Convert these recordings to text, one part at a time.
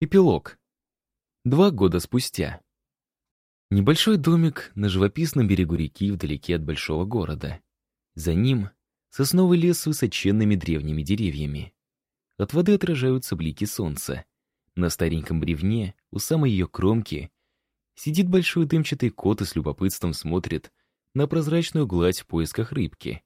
Эпилог. Два года спустя. Небольшой домик на живописном берегу реки вдалеке от большого города. За ним сосновый лес с высоченными древними деревьями. От воды отражаются блики солнца. На стареньком бревне, у самой ее кромки, сидит большой дымчатый кот и с любопытством смотрит на прозрачную гладь в поисках рыбки.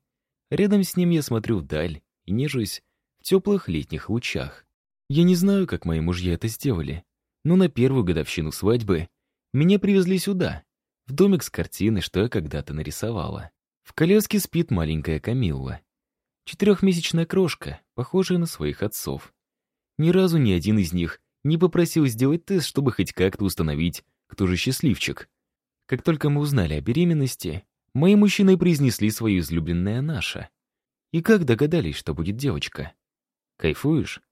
Рядом с ним я смотрю вдаль и нежусь в теплых летних лучах. Я не знаю, как мои мужья это сделали, но на первую годовщину свадьбы меня привезли сюда, в домик с картины, что я когда-то нарисовала. В коляске спит маленькая Камилла. Четырехмесячная крошка, похожая на своих отцов. Ни разу ни один из них не попросил сделать тест, чтобы хоть как-то установить, кто же счастливчик. Как только мы узнали о беременности, мои мужчины произнесли свое излюбленное «наша». И как догадались, что будет девочка? Кайфуешь?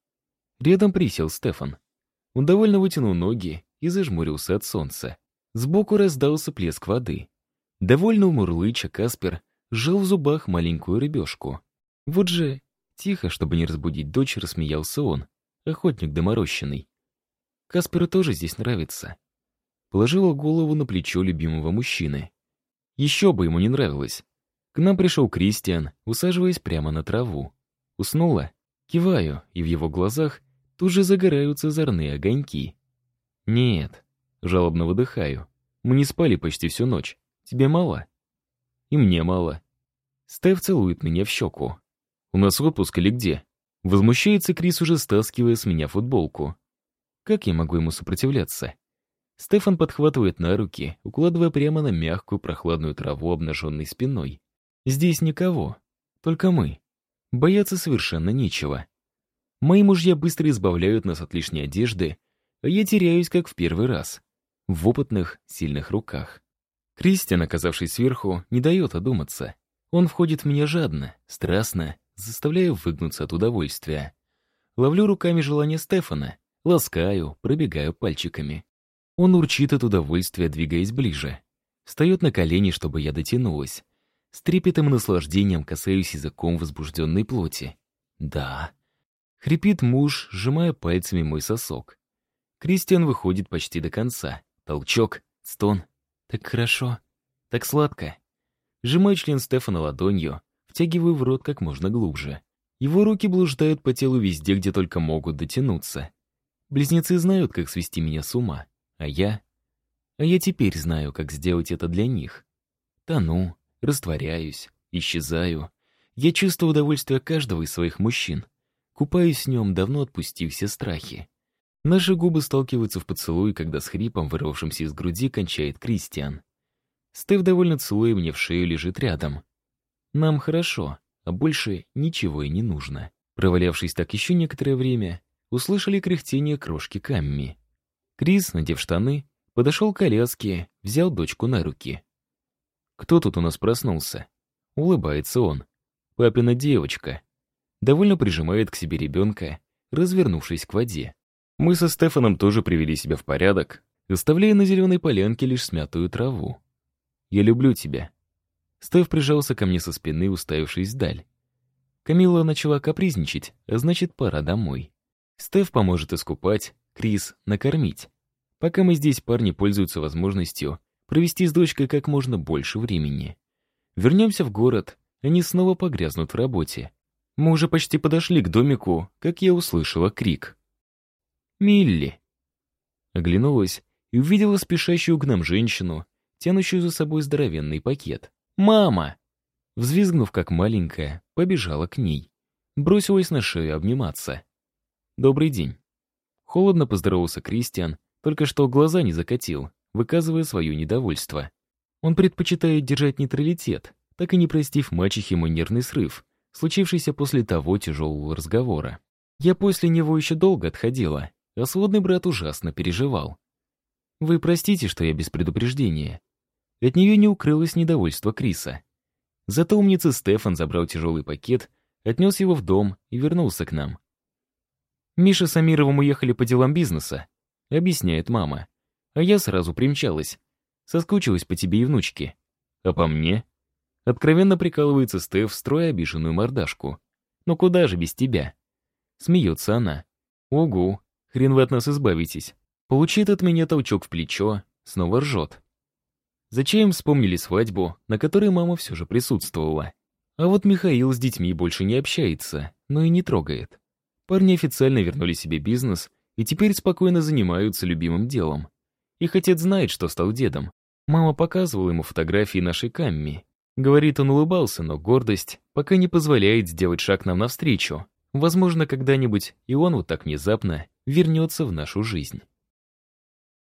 Рядом присел Стефан. Он довольно вытянул ноги и зажмурился от солнца. Сбоку раздался плеск воды. Довольно умурлыча Каспер сжал в зубах маленькую рыбешку. Вот же, тихо, чтобы не разбудить дочь, рассмеялся он, охотник доморощенный. Касперу тоже здесь нравится. Положила голову на плечо любимого мужчины. Еще бы ему не нравилось. К нам пришел Кристиан, усаживаясь прямо на траву. Уснула? Киваю, и в его глазах тут же загораются озорные огоньки. «Нет», — жалобно выдыхаю. «Мы не спали почти всю ночь. Тебе мало?» «И мне мало». Стеф целует меня в щеку. «У нас отпуск или где?» Возмущается Крис, уже стаскивая с меня футболку. Как я могу ему сопротивляться? Стефан подхватывает на руки, укладывая прямо на мягкую прохладную траву обнаженной спиной. Здесь никого, только мы. Бояться совершенно нечего. Мои мужья быстро избавляют нас от лишней одежды, а я теряюсь, как в первый раз. В опытных, сильных руках. Кристиан, оказавшись сверху, не дает одуматься. Он входит в меня жадно, страстно, заставляя выгнуться от удовольствия. Ловлю руками желание Стефана, ласкаю, пробегаю пальчиками. Он урчит от удовольствия, двигаясь ближе. Встает на колени, чтобы я дотянулась. С трепетом и наслаждением касаюсь языком возбужденной плоти. Да, Хрипит муж, сжимая пальцами мой сосок. Кристиан выходит почти до конца. Толчок, стон. Так хорошо, так сладко. Сжимаю член Стефана ладонью, втягиваю в рот как можно глубже. Его руки блуждают по телу везде, где только могут дотянуться. Близнецы знают, как свести меня с ума, а я... А я теперь знаю, как сделать это для них. Тону, растворяюсь, исчезаю. Я чувствую удовольствие каждого из своих мужчин. Купаюсь в нем, давно отпустив все страхи. Наши губы сталкиваются в поцелуй, когда с хрипом, вырвавшимся из груди, кончает Кристиан. Стеф, довольно целуя мне в шею, лежит рядом. Нам хорошо, а больше ничего и не нужно. Провалявшись так еще некоторое время, услышали кряхтение крошки Камми. Крис, надев штаны, подошел к коляске, взял дочку на руки. «Кто тут у нас проснулся?» Улыбается он. «Папина девочка» довольно прижимает к себе ребенка, развернувшись к воде. Мы со Стефаном тоже привели себя в порядок, оставляя на зеленой полянке лишь смятую траву. «Я люблю тебя». Стеф прижался ко мне со спины, уставившись вдаль. Камила начала капризничать, а значит, пора домой. Стеф поможет искупать, Крис — накормить. Пока мы здесь, парни пользуются возможностью провести с дочкой как можно больше времени. Вернемся в город, они снова погрязнут в работе. Мы уже почти подошли к домику, как я услышала крик. «Милли!» Оглянулась и увидела спешащую к нам женщину, тянущую за собой здоровенный пакет. «Мама!» Взвизгнув как маленькая, побежала к ней. Бросилась на шею обниматься. «Добрый день». Холодно поздоровался Кристиан, только что глаза не закатил, выказывая свое недовольство. Он предпочитает держать нейтралитет, так и не простив мачехе мой нервный срыв, случившийся после того тяжелого разговора. Я после него еще долго отходила, а сводный брат ужасно переживал. Вы простите, что я без предупреждения. От нее не укрылось недовольство Криса. Зато умница Стефан забрал тяжелый пакет, отнес его в дом и вернулся к нам. Миша с Амировым уехали по делам бизнеса, объясняет мама. А я сразу примчалась. Соскучилась по тебе и внучке. А по мне? Откровенно прикалывается Стеф, строя обиженную мордашку. «Ну куда же без тебя?» Смеется она. «Угу. Хрен вы от нас избавитесь. Получит от меня толчок в плечо, снова ржет. Зачем вспомнили свадьбу, на которой мама все же присутствовала? А вот Михаил с детьми больше не общается, но и не трогает. Парни официально вернули себе бизнес и теперь спокойно занимаются любимым делом. Их отец знает, что стал дедом. Мама показывала ему фотографии нашей Камми. Говорит, он улыбался, но гордость пока не позволяет сделать шаг нам навстречу. Возможно, когда-нибудь и он вот так внезапно вернется в нашу жизнь.